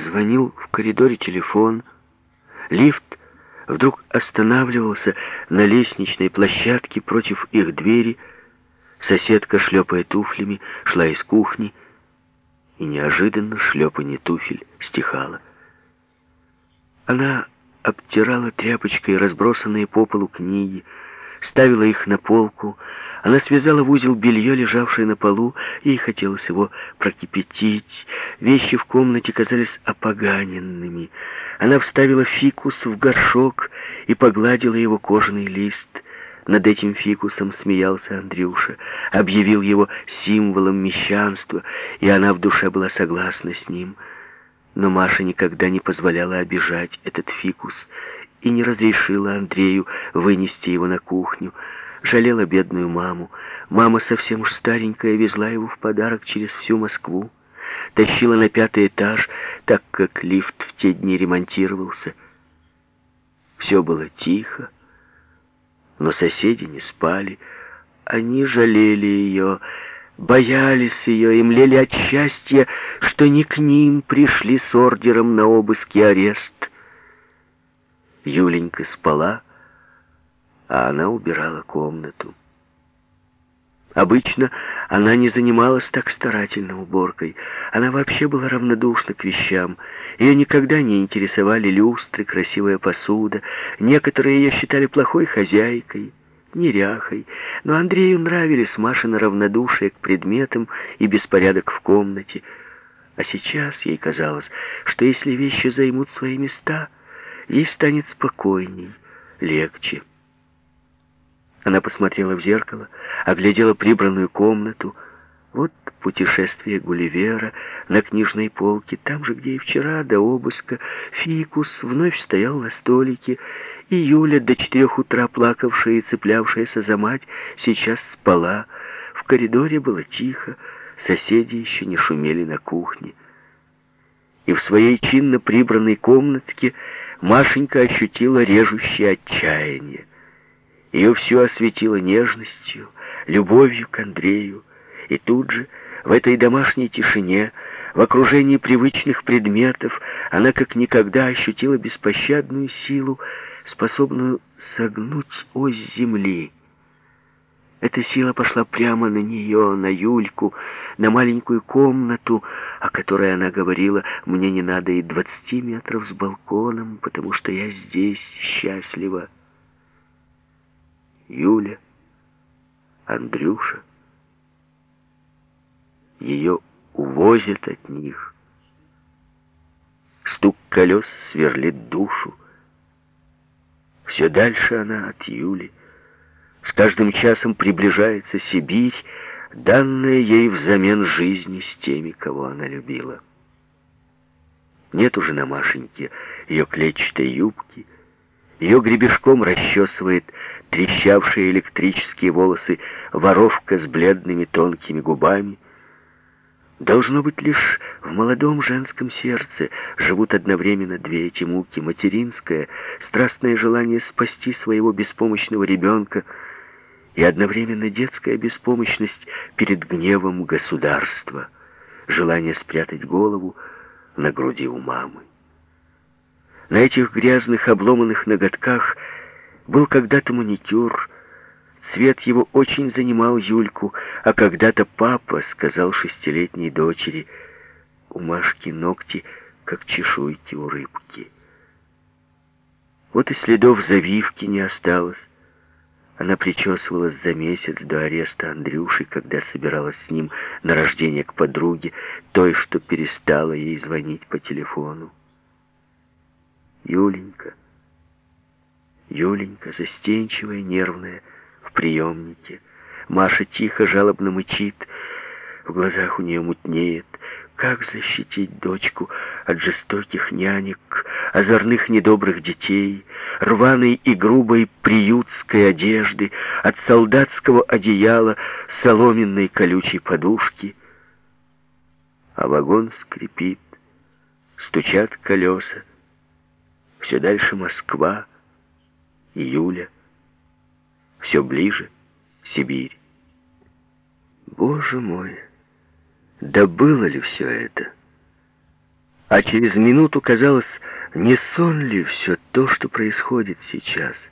Звонил в коридоре телефон. Лифт вдруг останавливался на лестничной площадке против их двери. Соседка, шлепая туфлями, шла из кухни, и неожиданно шлепанье туфель стихало. Она обтирала тряпочкой разбросанные по полу книги, ставила их на полку. Она связала в узел белье, лежавшее на полу, ей хотелось его прокипятить. Вещи в комнате казались опоганенными. Она вставила фикус в горшок и погладила его кожаный лист. Над этим фикусом смеялся Андрюша, объявил его символом мещанства, и она в душе была согласна с ним. Но Маша никогда не позволяла обижать этот фикус и не разрешила Андрею вынести его на кухню. Жалела бедную маму. Мама совсем уж старенькая, везла его в подарок через всю Москву. Тащила на пятый этаж, так как лифт в те дни ремонтировался. Все было тихо, но соседи не спали. Они жалели ее, боялись ее и млели от счастья, что не к ним пришли с ордером на обыск и арест. Юленька спала, а она убирала комнату. Обычно она не занималась так старательно уборкой. Она вообще была равнодушна к вещам. Ее никогда не интересовали люстры, красивая посуда. Некоторые ее считали плохой хозяйкой, неряхой. Но Андрею нравились Машина равнодушие к предметам и беспорядок в комнате. А сейчас ей казалось, что если вещи займут свои места, ей станет спокойней, легче. Она посмотрела в зеркало, оглядела прибранную комнату. Вот путешествие Гулливера на книжной полке, там же, где и вчера, до обыска, фикус вновь стоял на столике, и Юля, до четырех утра плакавшая и цеплявшаяся за мать, сейчас спала. В коридоре было тихо, соседи еще не шумели на кухне. И в своей чинно прибранной комнатке Машенька ощутила режущее отчаяние. Ее все осветило нежностью, любовью к Андрею. И тут же, в этой домашней тишине, в окружении привычных предметов, она как никогда ощутила беспощадную силу, способную согнуть ось земли. Эта сила пошла прямо на нее, на Юльку, на маленькую комнату, о которой она говорила, «Мне не надо и двадцати метров с балконом, потому что я здесь счастлива». Юля, Андрюша. Ее увозят от них. Стук колес сверлит душу. Все дальше она от Юли. С каждым часом приближается Сибирь, данная ей взамен жизни с теми, кого она любила. Нет уже на Машеньке ее клетчатой юбки, ее гребешком расчесывает трещавшие электрические волосы воровка с бледными тонкими губами. Должно быть, лишь в молодом женском сердце живут одновременно две эти муки. Материнское, страстное желание спасти своего беспомощного ребенка и одновременно детская беспомощность перед гневом государства, желание спрятать голову на груди у мамы. На этих грязных обломанных ноготках был когда-то маникюр, цвет его очень занимал Юльку, а когда-то папа сказал шестилетней дочери, у Машки ногти, как чешуйки у рыбки. Вот и следов завивки не осталось. Она причесывалась за месяц до ареста Андрюши, когда собиралась с ним на рождение к подруге, той, что перестала ей звонить по телефону. Юленька, Юленька, застенчивая, нервная, в приемнике. Маша тихо, жалобно мычит, в глазах у нее мутнеет. Как защитить дочку от жестоких нянек, озорных недобрых детей, рваной и грубой приютской одежды, от солдатского одеяла, соломенной колючей подушки? А вагон скрипит, стучат колеса. Все дальше Москва, июля. Все ближе Сибирь. Боже мой, да было ли все это? А через минуту казалось, не сон ли все то, что происходит сейчас —